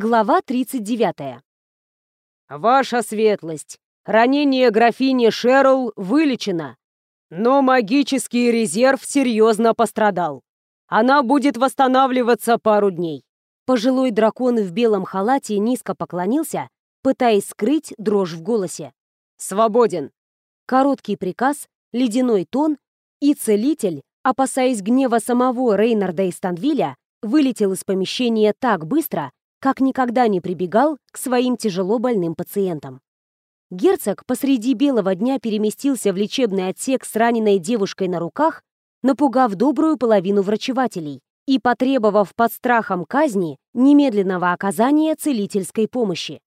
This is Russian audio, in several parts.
Глава 39. «Ваша светлость, ранение графини Шерл вылечено, но магический резерв серьезно пострадал. Она будет восстанавливаться пару дней». Пожилой дракон в белом халате низко поклонился, пытаясь скрыть дрожь в голосе. «Свободен!» Короткий приказ, ледяной тон, и целитель, опасаясь гнева самого Рейнарда и Станвиля, вылетел из помещения так быстро, как никогда не прибегал к своим тяжело больным пациентам. Герцог посреди белого дня переместился в лечебный отсек с раненой девушкой на руках, напугав добрую половину врачевателей и потребовав под страхом казни немедленного оказания целительской помощи.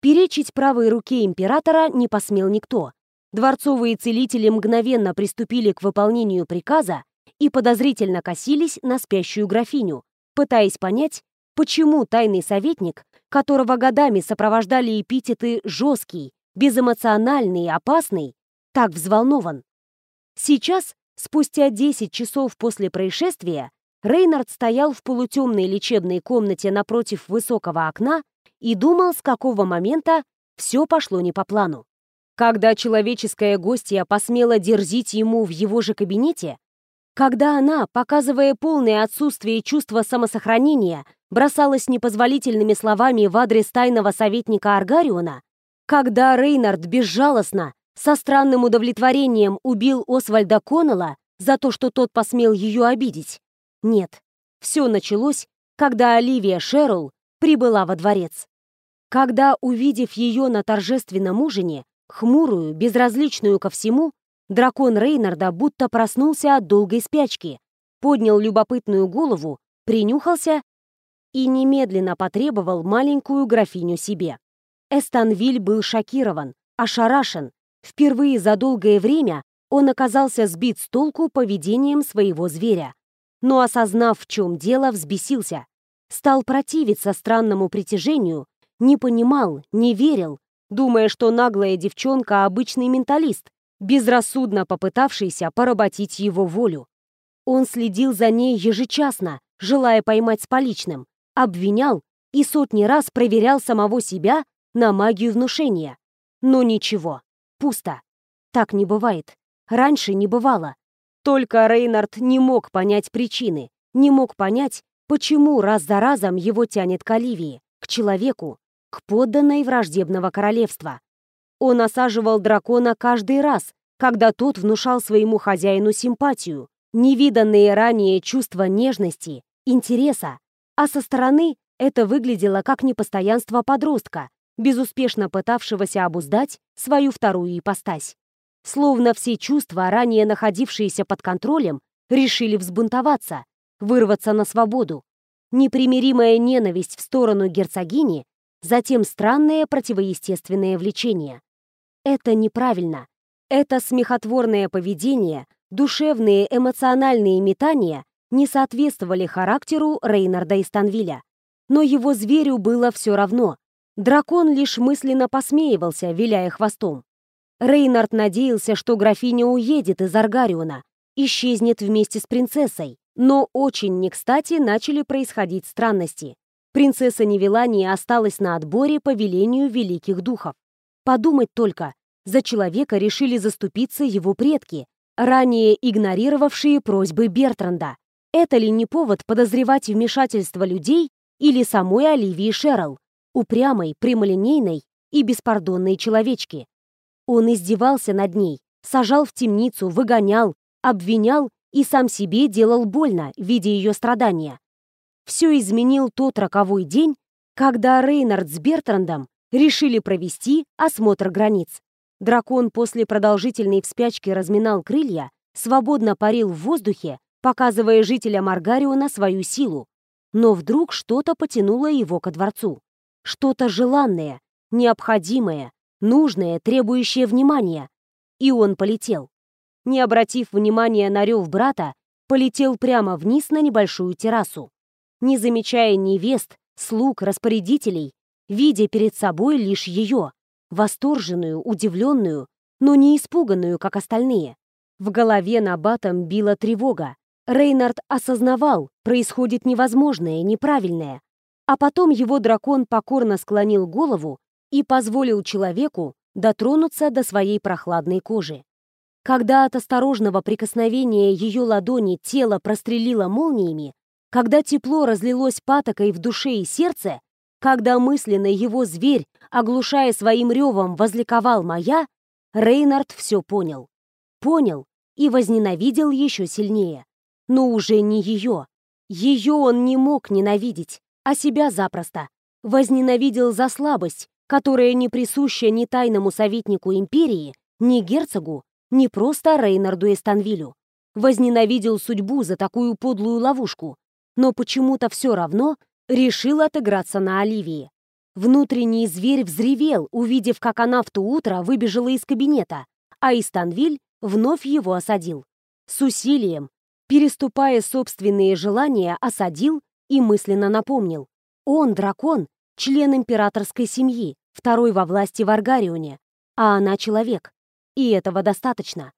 Перечить правой руке императора не посмел никто. Дворцовые целители мгновенно приступили к выполнению приказа и подозрительно косились на спящую графиню, пытаясь понять, почему тайный советник, которого годами сопровождали эпитеты «жесткий», «безэмоциональный» и «опасный», так взволнован. Сейчас, спустя 10 часов после происшествия, Рейнард стоял в полутемной лечебной комнате напротив высокого окна и думал, с какого момента все пошло не по плану. Когда человеческая гостья посмела дерзить ему в его же кабинете, когда она, показывая полное отсутствие чувства самосохранения, бросалась непозволительными словами в адрес тайного советника Аргариона, когда Рейнард безжалостно, со странным удовлетворением убил Освальда Коннелла за то, что тот посмел ее обидеть. Нет, все началось, когда Оливия Шерл прибыла во дворец. Когда, увидев ее на торжественном ужине, хмурую, безразличную ко всему, дракон Рейнарда будто проснулся от долгой спячки, поднял любопытную голову, принюхался и немедленно потребовал маленькую графиню себе. Эстанвиль был шокирован, ошарашен. Впервые за долгое время он оказался сбит с толку поведением своего зверя. Но, осознав, в чем дело, взбесился. Стал противиться странному притяжению, не понимал, не верил, думая, что наглая девчонка — обычный менталист, безрассудно попытавшийся поработить его волю. Он следил за ней ежечасно, желая поймать с поличным, обвинял и сотни раз проверял самого себя на магию внушения. Но ничего, пусто. Так не бывает. Раньше не бывало. Только Рейнард не мог понять причины, не мог понять, почему раз за разом его тянет к Оливии, к человеку, к подданной враждебного королевства. Он осаживал дракона каждый раз, когда тот внушал своему хозяину симпатию, невиданные ранее чувства нежности, интереса, а со стороны это выглядело как непостоянство подростка, безуспешно пытавшегося обуздать свою вторую ипостась. Словно все чувства, ранее находившиеся под контролем, решили взбунтоваться, вырваться на свободу. Непримиримая ненависть в сторону герцогини, затем странное противоестественное влечение. Это неправильно. Это смехотворное поведение, душевные эмоциональные метания не соответствовали характеру Рейнарда и Станвиля. Но его зверю было все равно. Дракон лишь мысленно посмеивался, виляя хвостом. Рейнард надеялся, что графиня уедет из Аргариона, исчезнет вместе с принцессой. Но очень не кстати начали происходить странности. Принцесса Невелания осталась на отборе по велению великих духов. Подумать только, за человека решили заступиться его предки, ранее игнорировавшие просьбы Бертранда. Это ли не повод подозревать вмешательство людей или самой Оливии Шерл, упрямой, прямолинейной и беспардонной человечки? Он издевался над ней, сажал в темницу, выгонял, обвинял и сам себе делал больно, видя ее страдания. Все изменил тот роковой день, когда Рейнард с Бертрандом решили провести осмотр границ. Дракон после продолжительной вспячки разминал крылья, свободно парил в воздухе показывая жителям Аргариона свою силу. Но вдруг что-то потянуло его ко дворцу. Что-то желанное, необходимое, нужное, требующее внимания. И он полетел. Не обратив внимания на рев брата, полетел прямо вниз на небольшую террасу. Не замечая невест, слуг, распорядителей, видя перед собой лишь ее, восторженную, удивленную, но не испуганную, как остальные. В голове на батом била тревога. Рейнард осознавал, происходит невозможное, неправильное. А потом его дракон покорно склонил голову и позволил человеку дотронуться до своей прохладной кожи. Когда от осторожного прикосновения ее ладони тело прострелило молниями, когда тепло разлилось патокой в душе и сердце, когда мысленно его зверь, оглушая своим ревом, возликовал моя, Рейнард все понял. Понял и возненавидел еще сильнее. Но уже не ее. Ее он не мог ненавидеть, а себя запросто. Возненавидел за слабость, которая не присуща ни тайному советнику империи, ни герцогу, ни просто Рейнарду Эстанвилю. Возненавидел судьбу за такую подлую ловушку, но почему-то все равно решил отыграться на Оливии. Внутренний зверь взревел, увидев, как она в то утро выбежала из кабинета, а Истанвиль вновь его осадил. С усилием, переступая собственные желания, осадил и мысленно напомнил. Он дракон, член императорской семьи, второй во власти в Аргарионе, а она человек. И этого достаточно.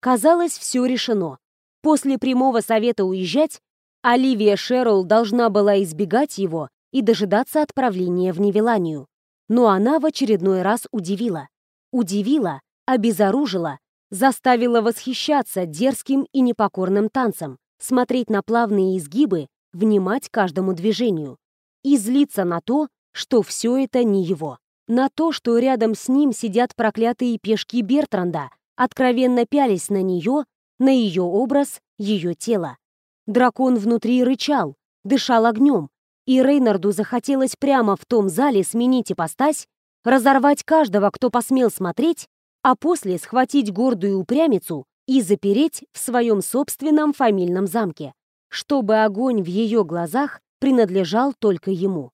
Казалось, все решено. После прямого совета уезжать, Оливия Шерролл должна была избегать его и дожидаться отправления в Невеланию. Но она в очередной раз удивила. Удивила, обезоружила, заставила восхищаться дерзким и непокорным танцем, смотреть на плавные изгибы, внимать каждому движению и злиться на то, что все это не его. На то, что рядом с ним сидят проклятые пешки Бертранда, откровенно пялись на нее, на ее образ, ее тело. Дракон внутри рычал, дышал огнем, и Рейнарду захотелось прямо в том зале сменить ипостась, разорвать каждого, кто посмел смотреть, а после схватить гордую упрямицу и запереть в своем собственном фамильном замке, чтобы огонь в ее глазах принадлежал только ему.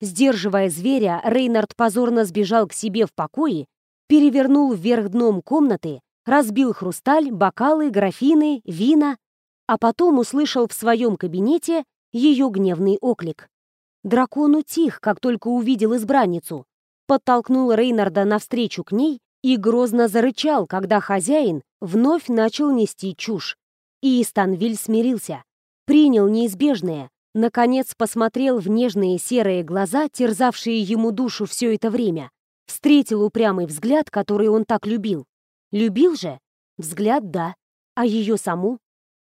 Сдерживая зверя, Рейнард позорно сбежал к себе в покое, перевернул вверх дном комнаты, разбил хрусталь, бокалы, графины, вина, а потом услышал в своем кабинете ее гневный оклик. Дракон утих, как только увидел избранницу, подтолкнул Рейнарда навстречу к ней и грозно зарычал, когда хозяин вновь начал нести чушь. И Истанвиль смирился, принял неизбежное, наконец посмотрел в нежные серые глаза, терзавшие ему душу все это время, встретил упрямый взгляд, который он так любил. Любил же? Взгляд, да. А ее саму?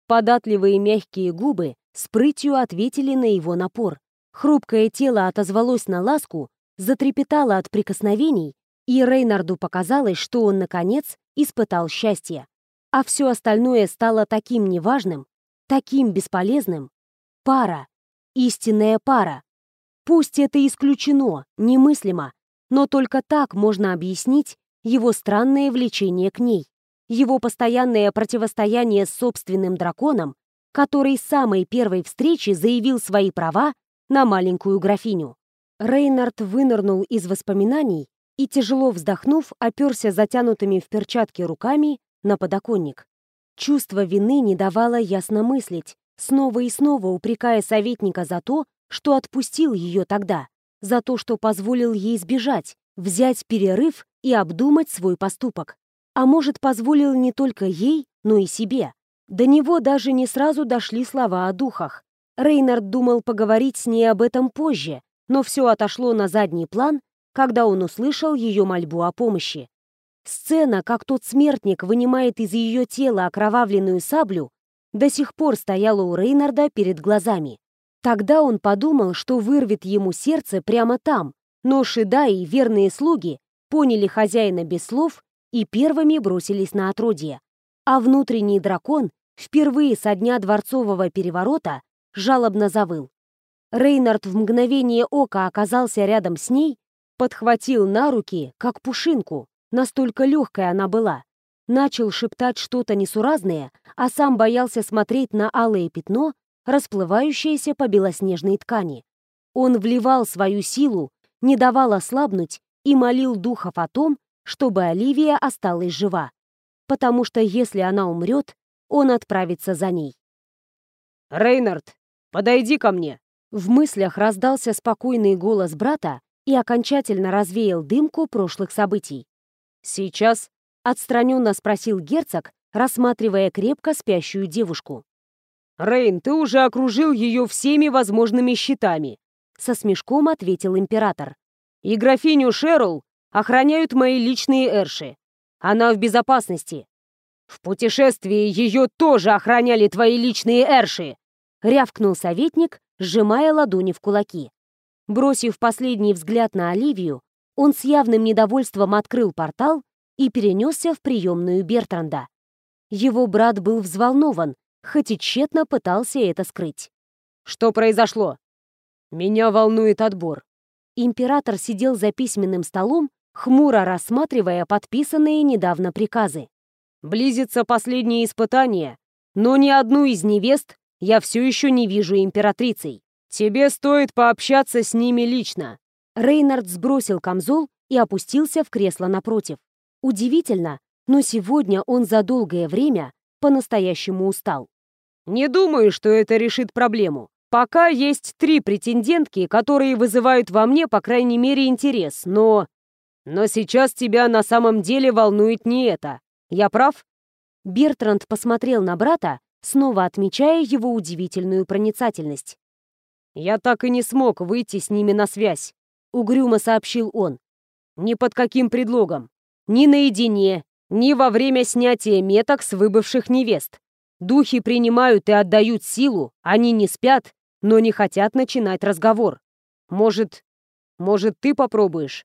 Податливые мягкие губы с прытью ответили на его напор. Хрупкое тело отозвалось на ласку, затрепетало от прикосновений, и Рейнарду показалось, что он, наконец, испытал счастье. А все остальное стало таким неважным, таким бесполезным. Пара. Истинная пара. Пусть это исключено, немыслимо, но только так можно объяснить его странное влечение к ней, его постоянное противостояние с собственным драконом, который с самой первой встречи заявил свои права на маленькую графиню. Рейнард вынырнул из воспоминаний и, тяжело вздохнув, оперся затянутыми в перчатки руками на подоконник. Чувство вины не давало ясно мыслить, снова и снова упрекая советника за то, что отпустил ее тогда, за то, что позволил ей сбежать, взять перерыв и обдумать свой поступок. А может, позволил не только ей, но и себе. До него даже не сразу дошли слова о духах. Рейнард думал поговорить с ней об этом позже, но все отошло на задний план, когда он услышал ее мольбу о помощи. Сцена, как тот смертник вынимает из ее тела окровавленную саблю, до сих пор стояла у Рейнарда перед глазами. Тогда он подумал, что вырвет ему сердце прямо там, но Шида и верные слуги поняли хозяина без слов и первыми бросились на отродье. А внутренний дракон впервые со дня дворцового переворота жалобно завыл. Рейнард в мгновение ока оказался рядом с ней подхватил на руки, как пушинку, настолько легкая она была, начал шептать что-то несуразное, а сам боялся смотреть на алое пятно, расплывающееся по белоснежной ткани. Он вливал свою силу, не давал ослабнуть и молил духов о том, чтобы Оливия осталась жива, потому что если она умрет, он отправится за ней. «Рейнард, подойди ко мне!» В мыслях раздался спокойный голос брата, и окончательно развеял дымку прошлых событий. «Сейчас?» — отстраненно спросил герцог, рассматривая крепко спящую девушку. «Рейн, ты уже окружил ее всеми возможными щитами. со смешком ответил император. «И графиню Шерл охраняют мои личные эрши. Она в безопасности. В путешествии ее тоже охраняли твои личные эрши!» рявкнул советник, сжимая ладони в кулаки. Бросив последний взгляд на Оливию, он с явным недовольством открыл портал и перенесся в приемную Бертранда. Его брат был взволнован, хоть и тщетно пытался это скрыть. «Что произошло?» «Меня волнует отбор». Император сидел за письменным столом, хмуро рассматривая подписанные недавно приказы. «Близится последнее испытание, но ни одну из невест я все еще не вижу императрицей. Тебе стоит пообщаться с ними лично». Рейнард сбросил камзол и опустился в кресло напротив. Удивительно, но сегодня он за долгое время по-настоящему устал. «Не думаю, что это решит проблему. Пока есть три претендентки, которые вызывают во мне, по крайней мере, интерес, но... Но сейчас тебя на самом деле волнует не это. Я прав?» Бертранд посмотрел на брата, снова отмечая его удивительную проницательность. «Я так и не смог выйти с ними на связь», — угрюмо сообщил он. «Ни под каким предлогом. Ни наедине, ни во время снятия меток с выбывших невест. Духи принимают и отдают силу, они не спят, но не хотят начинать разговор. Может, может, ты попробуешь?»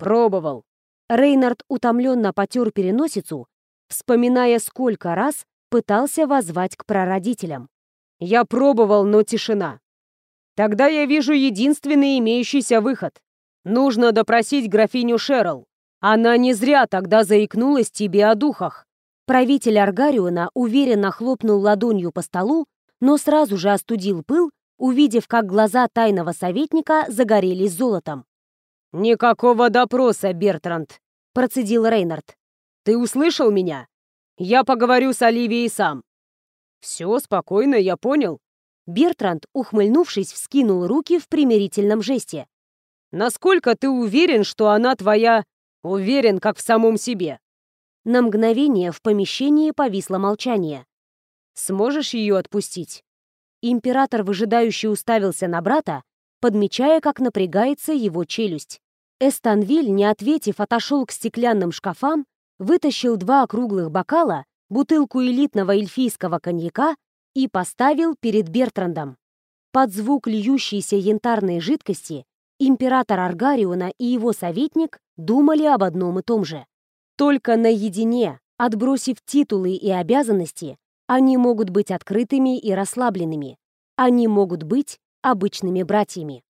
«Пробовал». Рейнард утомленно потер переносицу, вспоминая, сколько раз пытался воззвать к прародителям. «Я пробовал, но тишина. Тогда я вижу единственный имеющийся выход. Нужно допросить графиню Шерл. Она не зря тогда заикнулась тебе о духах». Правитель Аргариона уверенно хлопнул ладонью по столу, но сразу же остудил пыл, увидев, как глаза тайного советника загорелись золотом. «Никакого допроса, Бертранд», — процедил Рейнард. «Ты услышал меня? Я поговорю с Оливией сам». «Все, спокойно, я понял. Бертранд, ухмыльнувшись, вскинул руки в примирительном жесте. «Насколько ты уверен, что она твоя... Уверен, как в самом себе?» На мгновение в помещении повисло молчание. «Сможешь ее отпустить?» Император выжидающе уставился на брата, подмечая, как напрягается его челюсть. Эстанвиль, не ответив, отошел к стеклянным шкафам, вытащил два округлых бокала, бутылку элитного эльфийского коньяка и поставил перед Бертрандом. Под звук льющейся янтарной жидкости император Аргариона и его советник думали об одном и том же. Только наедине, отбросив титулы и обязанности, они могут быть открытыми и расслабленными. Они могут быть обычными братьями.